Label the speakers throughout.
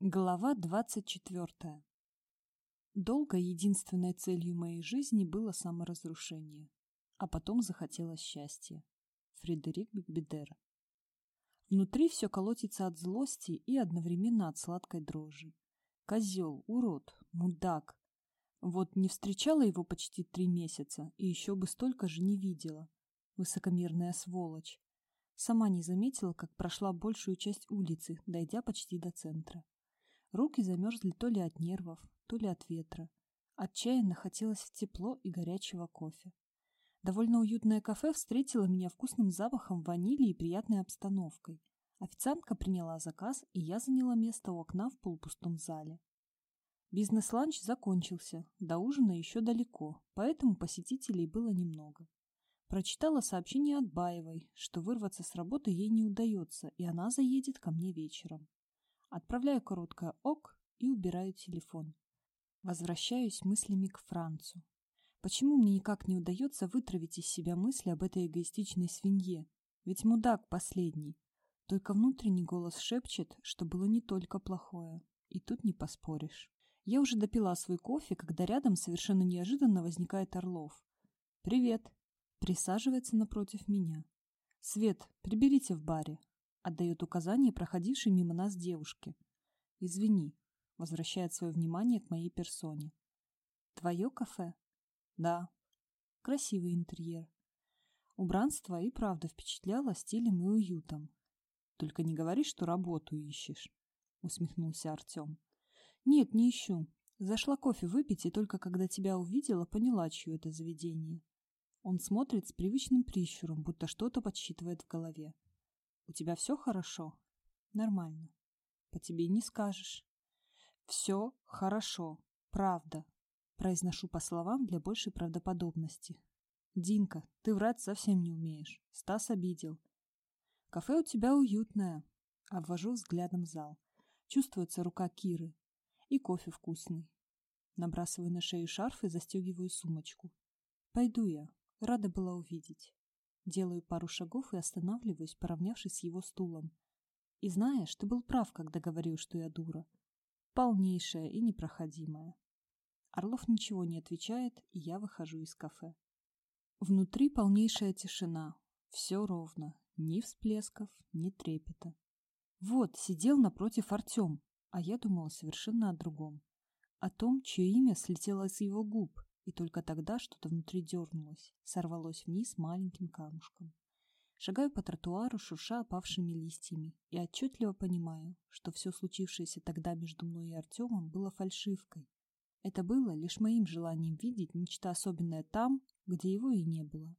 Speaker 1: Глава 24. Долго единственной целью моей жизни было саморазрушение, а потом захотелось счастья. Фредерик Бекбедер. Внутри все колотится от злости и одновременно от сладкой дрожи. Козел, урод, мудак. Вот не встречала его почти три месяца и еще бы столько же не видела. Высокомерная сволочь. Сама не заметила, как прошла большую часть улицы, дойдя почти до центра. Руки замерзли то ли от нервов, то ли от ветра. Отчаянно хотелось тепло и горячего кофе. Довольно уютное кафе встретило меня вкусным запахом ванили и приятной обстановкой. Официантка приняла заказ, и я заняла место у окна в полупустом зале. Бизнес-ланч закончился, до ужина еще далеко, поэтому посетителей было немного. Прочитала сообщение от Баевой, что вырваться с работы ей не удается, и она заедет ко мне вечером. Отправляю короткое «ок» и убираю телефон. Возвращаюсь мыслями к Францу. Почему мне никак не удается вытравить из себя мысли об этой эгоистичной свинье? Ведь мудак последний. Только внутренний голос шепчет, что было не только плохое. И тут не поспоришь. Я уже допила свой кофе, когда рядом совершенно неожиданно возникает Орлов. «Привет!» Присаживается напротив меня. «Свет, приберите в баре отдает указание проходившей мимо нас девушке. «Извини», — возвращает свое внимание к моей персоне. «Твое кафе?» «Да». Красивый интерьер. Убранство и правда впечатляло стилем и уютом. «Только не говори, что работу ищешь», — усмехнулся Артем. «Нет, не ищу. Зашла кофе выпить, и только когда тебя увидела, поняла, чье это заведение». Он смотрит с привычным прищуром, будто что-то подсчитывает в голове. У тебя все хорошо? Нормально. По тебе не скажешь. Все хорошо. Правда. Произношу по словам для большей правдоподобности. Динка, ты врать совсем не умеешь. Стас обидел. Кафе у тебя уютное. Обвожу взглядом зал. Чувствуется рука Киры. И кофе вкусный. Набрасываю на шею шарф и застегиваю сумочку. Пойду я. Рада была увидеть. Делаю пару шагов и останавливаюсь, поравнявшись с его стулом. И знаешь, ты был прав, когда говорил, что я дура. Полнейшая и непроходимая. Орлов ничего не отвечает, и я выхожу из кафе. Внутри полнейшая тишина. Все ровно. Ни всплесков, ни трепета. Вот, сидел напротив Артем, а я думала совершенно о другом. О том, чье имя слетело с его губ, и только тогда что-то внутри дернулось, сорвалось вниз маленьким камушком. Шагаю по тротуару, шурша опавшими листьями, и отчетливо понимаю, что все случившееся тогда между мной и Артемом было фальшивкой. Это было лишь моим желанием видеть нечто особенное там, где его и не было.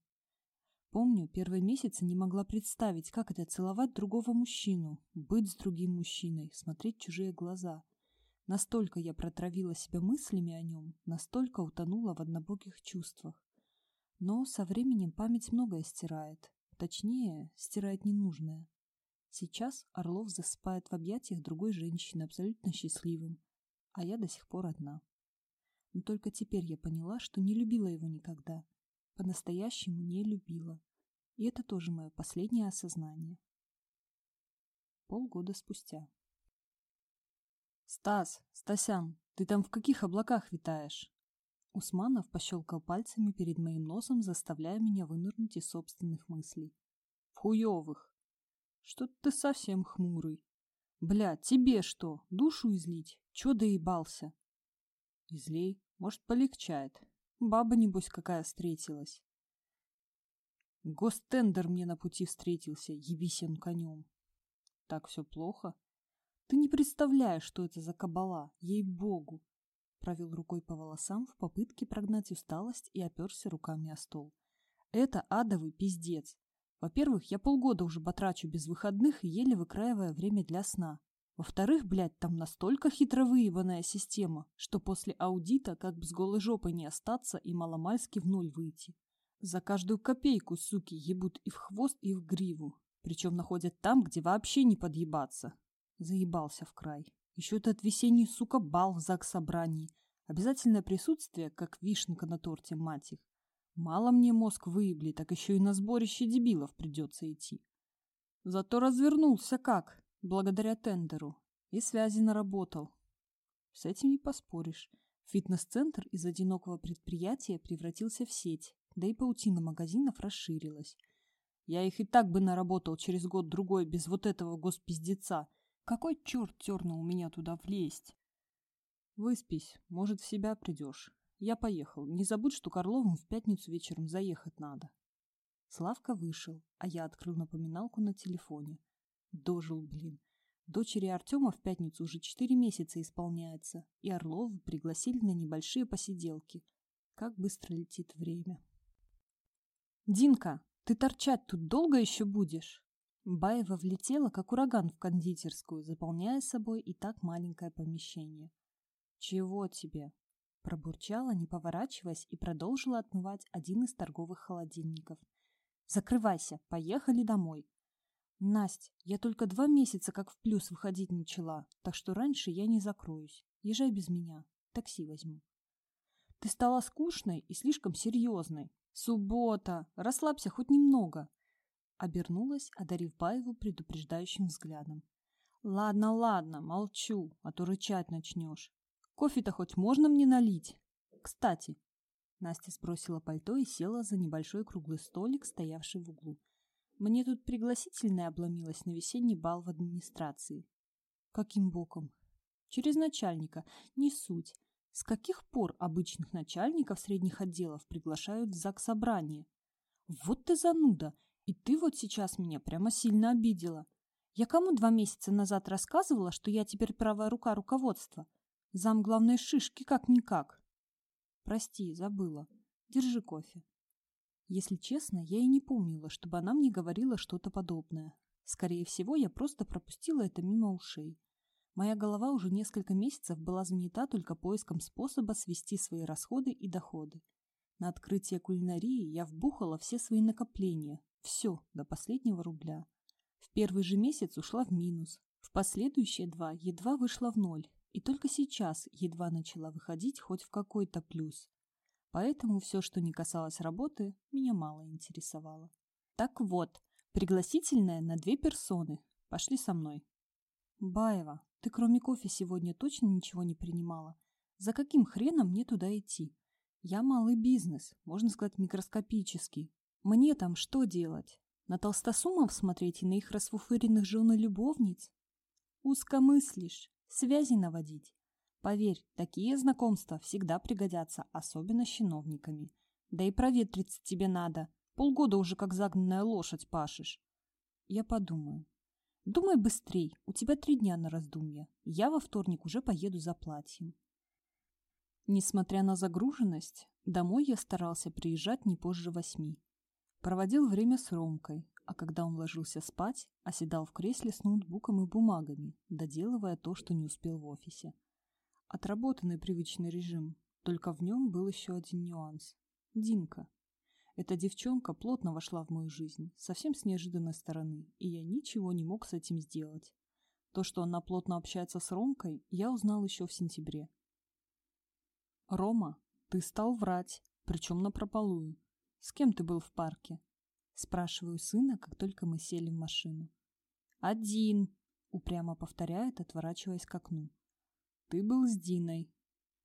Speaker 1: Помню, первые месяцы не могла представить, как это целовать другого мужчину, быть с другим мужчиной, смотреть чужие глаза — Настолько я протравила себя мыслями о нем, настолько утонула в однобоких чувствах. Но со временем память многое стирает. Точнее, стирает ненужное. Сейчас Орлов засыпает в объятиях другой женщины, абсолютно счастливым, а я до сих пор одна. Но только теперь я поняла, что не любила его никогда. По-настоящему не любила. И это тоже мое последнее осознание. Полгода спустя. «Стас, Стасян, ты там в каких облаках витаешь?» Усманов пощелкал пальцами перед моим носом, заставляя меня вынырнуть из собственных мыслей. «В хуёвых!» «Что ты совсем хмурый!» «Бля, тебе что, душу излить? Чё доебался?» «Излей, может, полегчает. Баба, небось, какая встретилась». «Гостендер мне на пути встретился, ебись он конем». «Так все плохо?» Ты не представляешь, что это за кабала, ей-богу!» Провел рукой по волосам в попытке прогнать усталость и оперся руками о стол. «Это адовый пиздец. Во-первых, я полгода уже потрачу без выходных и еле выкраивая время для сна. Во-вторых, блядь, там настолько хитро выебанная система, что после аудита как бы с голой жопой не остаться и маломальски в ноль выйти. За каждую копейку, суки, ебут и в хвост, и в гриву. Причем находят там, где вообще не подъебаться. Заебался в край. Еще этот весенний, сука, бал в ЗАГС-собрании. Обязательное присутствие, как вишенка на торте, мать их. Мало мне мозг выебли, так еще и на сборище дебилов придется идти. Зато развернулся как, благодаря тендеру. И связи наработал. С этим не поспоришь. Фитнес-центр из одинокого предприятия превратился в сеть, да и паутина магазинов расширилась. Я их и так бы наработал через год-другой без вот этого госпиздеца. Какой черт тернул меня туда влезть? Выспись, может, в себя придешь. Я поехал. Не забудь, что Карловым в пятницу вечером заехать надо. Славка вышел, а я открыл напоминалку на телефоне. Дожил, блин. Дочери Артема в пятницу уже четыре месяца исполняется, и Орловы пригласили на небольшие посиделки. Как быстро летит время. «Динка, ты торчать тут долго еще будешь?» Баева влетела, как ураган в кондитерскую, заполняя собой и так маленькое помещение. «Чего тебе?» Пробурчала, не поворачиваясь, и продолжила отмывать один из торговых холодильников. «Закрывайся, поехали домой. Насть, я только два месяца как в плюс выходить начала, так что раньше я не закроюсь. Езжай без меня. Такси возьму. Ты стала скучной и слишком серьезной. Суббота. Расслабься хоть немного. Обернулась, одарив Баеву предупреждающим взглядом. Ладно, ладно, молчу, а то рычать начнешь. Кофе-то хоть можно мне налить? Кстати. Настя сбросила пальто и села за небольшой круглый столик, стоявший в углу. Мне тут пригласительное обломилось на весенний бал в администрации. Каким боком? Через начальника. Не суть. С каких пор обычных начальников средних отделов приглашают в ЗАГС собрание? Вот ты зануда! И ты вот сейчас меня прямо сильно обидела. Я кому два месяца назад рассказывала, что я теперь правая рука руководства? Зам главной шишки как-никак. Прости, забыла. Держи кофе. Если честно, я и не помнила, чтобы она мне говорила что-то подобное. Скорее всего, я просто пропустила это мимо ушей. Моя голова уже несколько месяцев была занята только поиском способа свести свои расходы и доходы. На открытие кулинарии я вбухала все свои накопления. Все, до последнего рубля. В первый же месяц ушла в минус. В последующие два едва вышла в ноль. И только сейчас едва начала выходить хоть в какой-то плюс. Поэтому все, что не касалось работы, меня мало интересовало. Так вот, пригласительная на две персоны. Пошли со мной. Баева, ты кроме кофе сегодня точно ничего не принимала? За каким хреном мне туда идти? Я малый бизнес, можно сказать микроскопический. Мне там что делать? На толстосумов смотреть и на их расфуфыренных жен и любовниц? Узко мыслишь, связи наводить. Поверь, такие знакомства всегда пригодятся, особенно с чиновниками. Да и проветриться тебе надо. Полгода уже как загнанная лошадь пашешь. Я подумаю. Думай быстрей, у тебя три дня на раздумье. Я во вторник уже поеду за платьем. Несмотря на загруженность, домой я старался приезжать не позже восьми. Проводил время с Ромкой, а когда он ложился спать, оседал в кресле с ноутбуком и бумагами, доделывая то, что не успел в офисе. Отработанный привычный режим, только в нем был еще один нюанс. Динка. Эта девчонка плотно вошла в мою жизнь, совсем с неожиданной стороны, и я ничего не мог с этим сделать. То, что она плотно общается с Ромкой, я узнал еще в сентябре. «Рома, ты стал врать, причем напропалую. С кем ты был в парке?» Спрашиваю сына, как только мы сели в машину. «Один», — упрямо повторяет, отворачиваясь к окну. Ты был с Диной.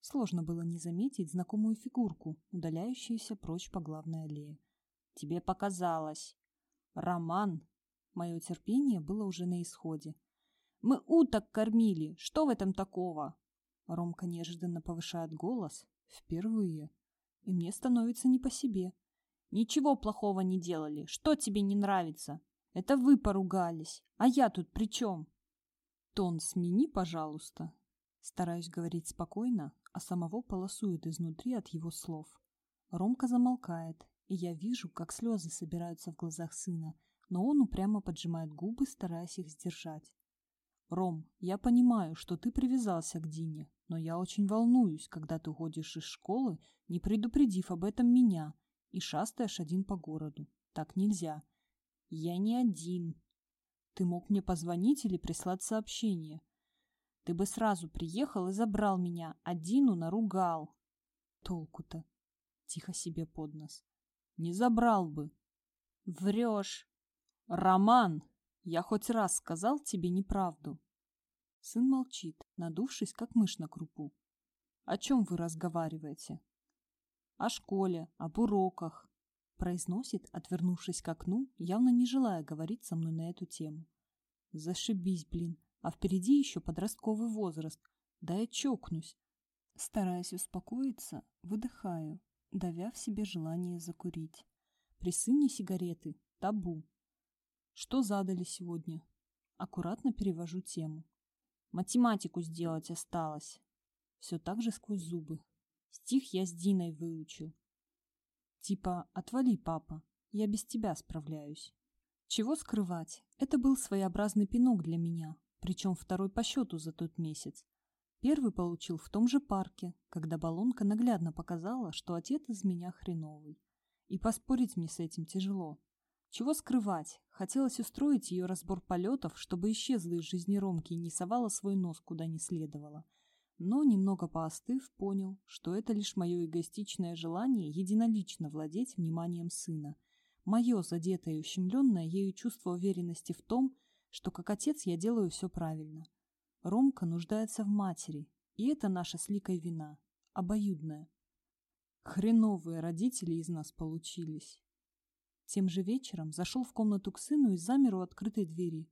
Speaker 1: Сложно было не заметить знакомую фигурку, удаляющуюся прочь по главной аллее. Тебе показалось. Роман. Мое терпение было уже на исходе. Мы уток кормили. Что в этом такого? Ромка неожиданно повышает голос. Впервые. И мне становится не по себе. Ничего плохого не делали. Что тебе не нравится? Это вы поругались. А я тут при чем? Тон смени, пожалуйста. Стараюсь говорить спокойно, а самого полосует изнутри от его слов. Ромка замолкает, и я вижу, как слезы собираются в глазах сына, но он упрямо поджимает губы, стараясь их сдержать. «Ром, я понимаю, что ты привязался к Дине, но я очень волнуюсь, когда ты уходишь из школы, не предупредив об этом меня, и шастаешь один по городу. Так нельзя. Я не один. Ты мог мне позвонить или прислать сообщение. Ты бы сразу приехал и забрал меня, а Дину наругал. Толку-то. Тихо себе под нос. Не забрал бы. Врешь. Роман, я хоть раз сказал тебе неправду. Сын молчит, надувшись, как мышь на крупу. «О чем вы разговариваете?» «О школе, об уроках», — произносит, отвернувшись к окну, явно не желая говорить со мной на эту тему. «Зашибись, блин, а впереди еще подростковый возраст. Да я чокнусь». Стараясь успокоиться, выдыхаю, давя в себе желание закурить. При сыне сигареты – табу. Что задали сегодня? Аккуратно перевожу тему. Математику сделать осталось. Все так же сквозь зубы. Стих я с Диной выучил. Типа «Отвали, папа, я без тебя справляюсь». Чего скрывать, это был своеобразный пинок для меня, причем второй по счету за тот месяц. Первый получил в том же парке, когда баллонка наглядно показала, что отец из меня хреновый. И поспорить мне с этим тяжело. Чего скрывать, хотелось устроить ее разбор полетов, чтобы исчезла из жизни Ромки и не совала свой нос куда не следовало. Но, немного поостыв, понял, что это лишь мое эгоистичное желание единолично владеть вниманием сына. Мое задетое и ущемленное ею чувство уверенности в том, что как отец я делаю все правильно – Ромка нуждается в матери, и это наша с Ликой вина, обоюдная. Хреновые родители из нас получились. Тем же вечером зашел в комнату к сыну и замер у открытой двери.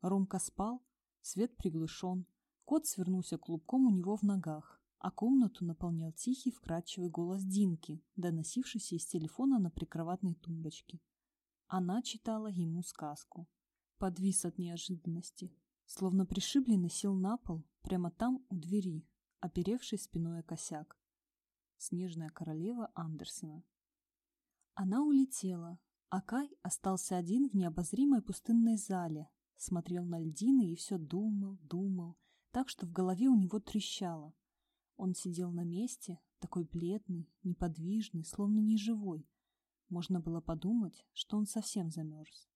Speaker 1: Ромка спал, свет приглушен, кот свернулся клубком у него в ногах, а комнату наполнял тихий вкрадчивый голос Динки, доносившийся из телефона на прикроватной тумбочке. Она читала ему сказку. Подвис от неожиданности. Словно пришибленный сел на пол, прямо там, у двери, оперевший спиной о косяк. Снежная королева Андерсона. Она улетела, а Кай остался один в необозримой пустынной зале, смотрел на льдины и все думал, думал, так что в голове у него трещало. Он сидел на месте, такой бледный, неподвижный, словно неживой. Можно было подумать, что он совсем замерз.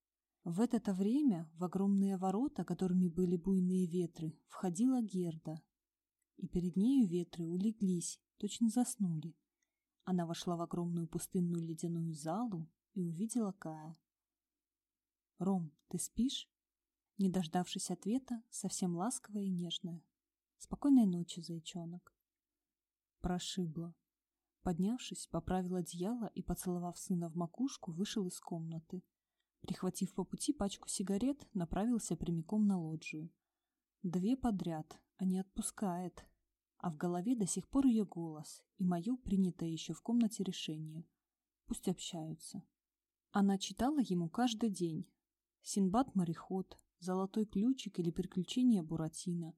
Speaker 1: В это время в огромные ворота, которыми были буйные ветры, входила Герда. И перед нею ветры улеглись, точно заснули. Она вошла в огромную пустынную ледяную залу и увидела Кая. «Ром, ты спишь?» Не дождавшись ответа, совсем ласковая и нежная. «Спокойной ночи, зайчонок». Прошибло. Поднявшись, поправил одеяло и, поцеловав сына в макушку, вышел из комнаты. Прихватив по пути пачку сигарет, направился прямиком на лоджию. Две подряд, а не отпускает. А в голове до сих пор ее голос и мое принятое еще в комнате решение. Пусть общаются. Она читала ему каждый день. Синбад-мореход, Золотой ключик или Приключения Буратино,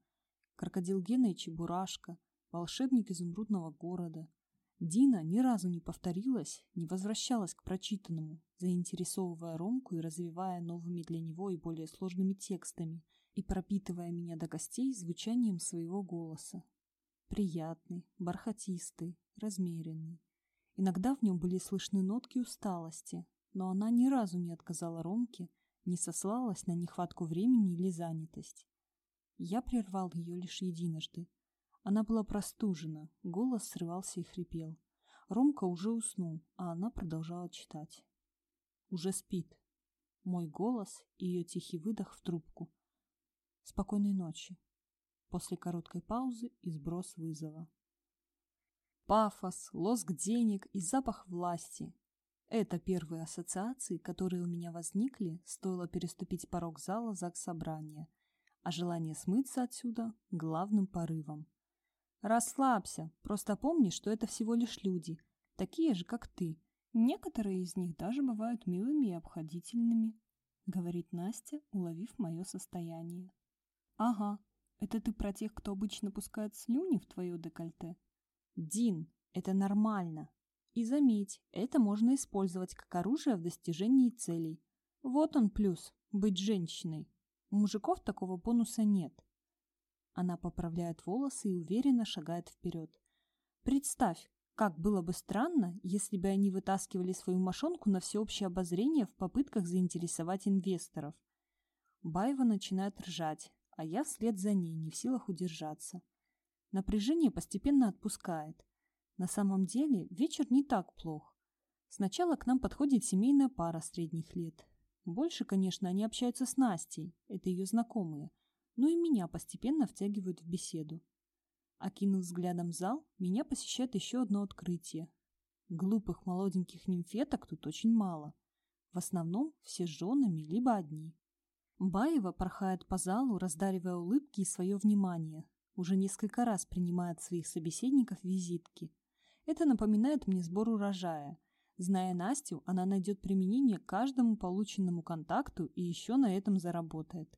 Speaker 1: Крокодил Гена и Чебурашка, Волшебник изумрудного города, Дина ни разу не повторилась, не возвращалась к прочитанному, заинтересовывая Ромку и развивая новыми для него и более сложными текстами, и пропитывая меня до костей звучанием своего голоса. Приятный, бархатистый, размеренный. Иногда в нем были слышны нотки усталости, но она ни разу не отказала Ромке, не сослалась на нехватку времени или занятость. Я прервал ее лишь единожды, она была простужена, голос срывался и хрипел. Ромка уже уснул, а она продолжала читать. Уже спит. Мой голос и ее тихий выдох в трубку. Спокойной ночи. После короткой паузы и сброс вызова. Пафос, лоск денег и запах власти. Это первые ассоциации, которые у меня возникли, стоило переступить порог зала ЗАГС-собрания, а желание смыться отсюда – главным порывом. Расслабься, просто помни, что это всего лишь люди, такие же, как ты. Некоторые из них даже бывают милыми и обходительными, говорит Настя, уловив мое состояние. Ага, это ты про тех, кто обычно пускает слюни в твое декольте? Дин, это нормально. И заметь, это можно использовать как оружие в достижении целей. Вот он плюс – быть женщиной. У мужиков такого бонуса нет. Она поправляет волосы и уверенно шагает вперед. Представь, как было бы странно, если бы они вытаскивали свою мошонку на всеобщее обозрение в попытках заинтересовать инвесторов. Баева начинает ржать, а я вслед за ней не в силах удержаться. Напряжение постепенно отпускает. На самом деле вечер не так плох. Сначала к нам подходит семейная пара средних лет. Больше, конечно, они общаются с Настей, это ее знакомые. но и меня постепенно втягивают в беседу. Окинув взглядом зал, меня посещает еще одно открытие. Глупых молоденьких нимфеток тут очень мало. В основном все с женами, либо одни. Баева порхает по залу, раздаривая улыбки и свое внимание. Уже несколько раз принимает своих собеседников визитки. Это напоминает мне сбор урожая. Зная Настю, она найдет применение каждому полученному контакту и еще на этом заработает.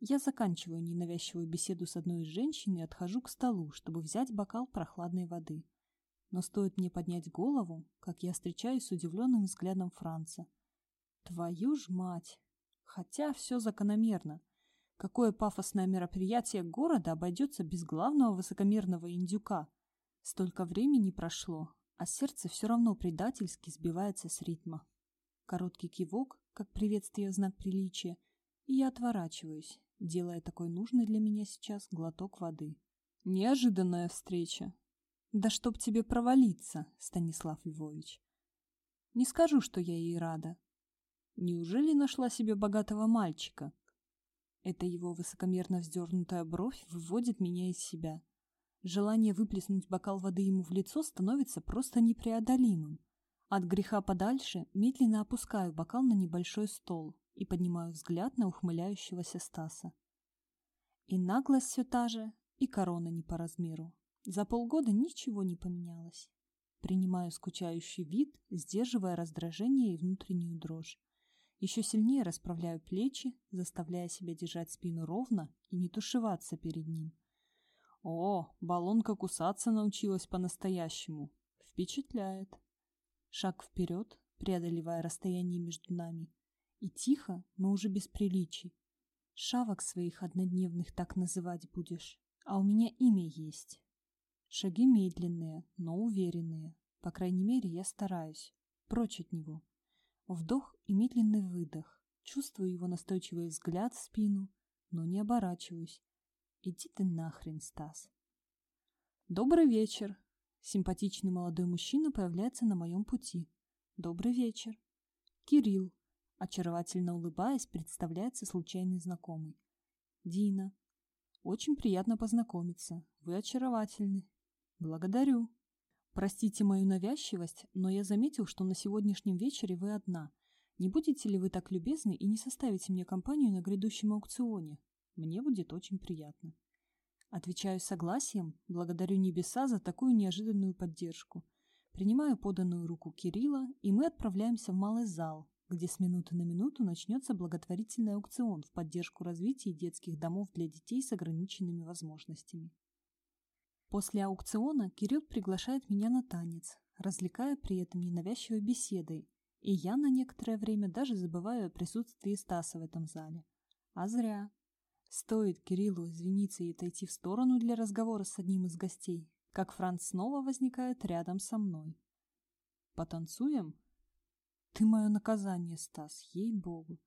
Speaker 1: Я заканчиваю ненавязчивую беседу с одной из женщин и отхожу к столу, чтобы взять бокал прохладной воды. Но стоит мне поднять голову, как я встречаюсь с удивленным взглядом Франца. Твою ж мать! Хотя все закономерно. Какое пафосное мероприятие города обойдется без главного высокомерного индюка? Столько времени прошло, а сердце все равно предательски сбивается с ритма. Короткий кивок, как приветствие в знак приличия, и я отворачиваюсь, делая такой нужный для меня сейчас глоток воды. Неожиданная встреча. Да чтоб тебе провалиться, Станислав Львович. Не скажу, что я ей рада. Неужели нашла себе богатого мальчика? Это его высокомерно вздернутая бровь выводит меня из себя. Желание выплеснуть бокал воды ему в лицо становится просто непреодолимым. От греха подальше медленно опускаю бокал на небольшой стол и поднимаю взгляд на ухмыляющегося Стаса. И наглость все та же, и корона не по размеру. За полгода ничего не поменялось. Принимаю скучающий вид, сдерживая раздражение и внутреннюю дрожь. Еще сильнее расправляю плечи, заставляя себя держать спину ровно и не тушеваться перед ним. О, баллонка кусаться научилась по-настоящему. Впечатляет. Шаг вперед, преодолевая расстояние между нами. И тихо, но уже без приличий. Шавок своих однодневных так называть будешь, а у меня имя есть. Шаги медленные, но уверенные. По крайней мере, я стараюсь. Прочь от него. Вдох и медленный выдох. Чувствую его настойчивый взгляд в спину, но не оборачиваюсь. Иди ты нахрен, Стас. Добрый вечер. Симпатичный молодой мужчина появляется на моем пути. Добрый вечер. Кирилл. Очаровательно улыбаясь, представляется случайный знакомый. Дина. Очень приятно познакомиться. Вы очаровательны. Благодарю. Простите мою навязчивость, но я заметил, что на сегодняшнем вечере вы одна. Не будете ли вы так любезны и не составите мне компанию на грядущем аукционе? Мне будет очень приятно. Отвечаю согласием, благодарю небеса за такую неожиданную поддержку. Принимаю поданную руку Кирилла, и мы отправляемся в малый зал, где с минуты на минуту начнется благотворительный аукцион в поддержку развития детских домов для детей с ограниченными возможностями. После аукциона Кирилл приглашает меня на танец, развлекая при этом ненавязчивой беседой, и я на некоторое время даже забываю о присутствии Стаса в этом зале. А зря. Стоит Кириллу извиниться и отойти в сторону для разговора с одним из гостей, как Франц снова возникает рядом со мной. «Потанцуем?» «Ты мое наказание, Стас, ей-богу!»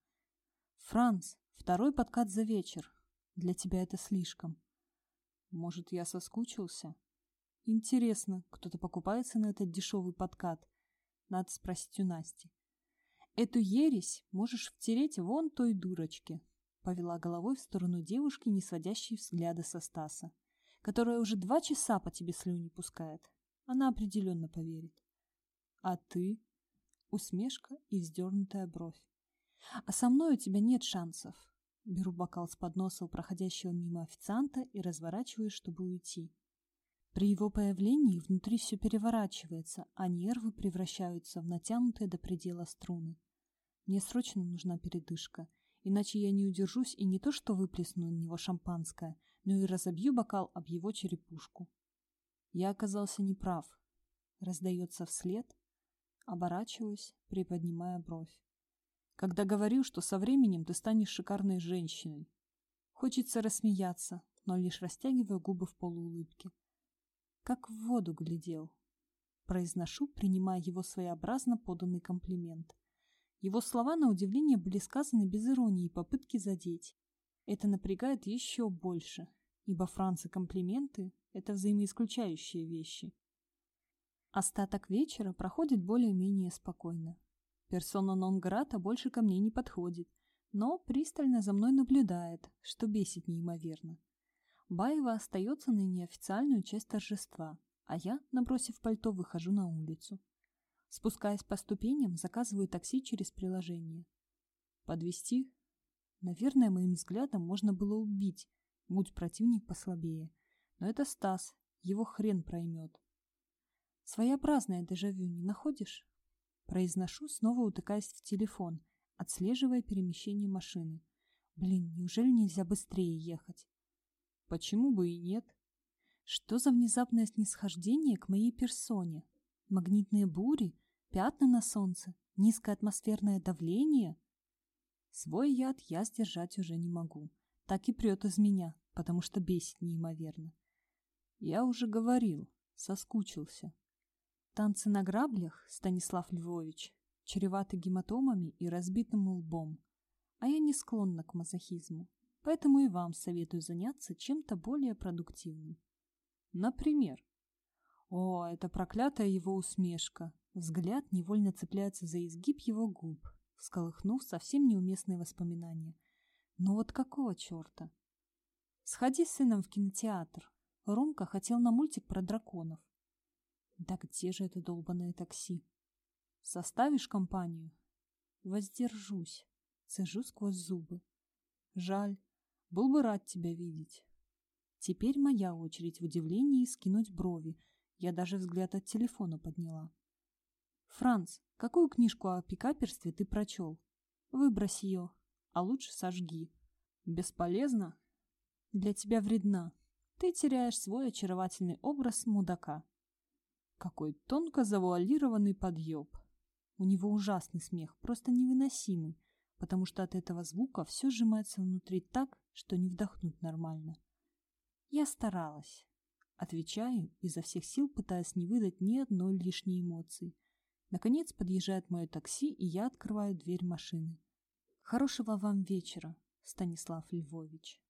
Speaker 1: «Франц, второй подкат за вечер. Для тебя это слишком. Может, я соскучился? Интересно, кто-то покупается на этот дешевый подкат? Надо спросить у Насти. Эту ересь можешь втереть вон той дурочке, повела головой в сторону девушки, не сводящей взгляда со Стаса, которая уже два часа по тебе слюни пускает. Она определенно поверит. А ты? Усмешка и вздернутая бровь. А со мной у тебя нет шансов. Беру бокал с подноса у проходящего мимо официанта и разворачиваюсь, чтобы уйти. При его появлении внутри все переворачивается, а нервы превращаются в натянутые до предела струны. Мне срочно нужна передышка, иначе я не удержусь и не то что выплесну на него шампанское, но и разобью бокал об его черепушку. Я оказался неправ. Раздается вслед, оборачиваюсь, приподнимая бровь когда говорил, что со временем ты станешь шикарной женщиной. Хочется рассмеяться, но лишь растягивая губы в полуулыбке. Как в воду глядел. Произношу, принимая его своеобразно поданный комплимент. Его слова, на удивление, были сказаны без иронии и попытки задеть. Это напрягает еще больше, ибо Франц комплименты – это взаимоисключающие вещи. Остаток вечера проходит более-менее спокойно. Персона нон-грата больше ко мне не подходит, но пристально за мной наблюдает, что бесит неимоверно. Баева остается на неофициальную часть торжества, а я, набросив пальто, выхожу на улицу. Спускаясь по ступеням, заказываю такси через приложение. Подвести? Наверное, моим взглядом можно было убить, будь противник послабее. Но это Стас, его хрен проймет. Своеобразное дежавю не находишь? Произношу, снова утыкаясь в телефон, отслеживая перемещение машины. Блин, неужели нельзя быстрее ехать? Почему бы и нет? Что за внезапное снисхождение к моей персоне? Магнитные бури? Пятна на солнце? Низкое атмосферное давление? Свой яд я сдержать уже не могу. Так и прет из меня, потому что бесит неимоверно. Я уже говорил, соскучился. Танцы на граблях, Станислав Львович, чреваты гематомами и разбитым лбом. А я не склонна к мазохизму, поэтому и вам советую заняться чем-то более продуктивным. Например? О, это проклятая его усмешка. Взгляд невольно цепляется за изгиб его губ, всколыхнув совсем неуместные воспоминания. Но вот какого черта? Сходи с сыном в кинотеатр. Ромка хотел на мультик про драконов. Да где же это долбанное такси? Составишь компанию? Воздержусь. Цежу сквозь зубы. Жаль. Был бы рад тебя видеть. Теперь моя очередь в удивлении скинуть брови. Я даже взгляд от телефона подняла. Франц, какую книжку о пикаперстве ты прочел? Выбрось ее, а лучше сожги. Бесполезно? Для тебя вредна. Ты теряешь свой очаровательный образ мудака. Какой тонко завуалированный подъеб. У него ужасный смех, просто невыносимый, потому что от этого звука все сжимается внутри так, что не вдохнуть нормально. Я старалась. Отвечаю, изо всех сил пытаясь не выдать ни одной лишней эмоции. Наконец подъезжает мое такси, и я открываю дверь машины. Хорошего вам вечера, Станислав Львович.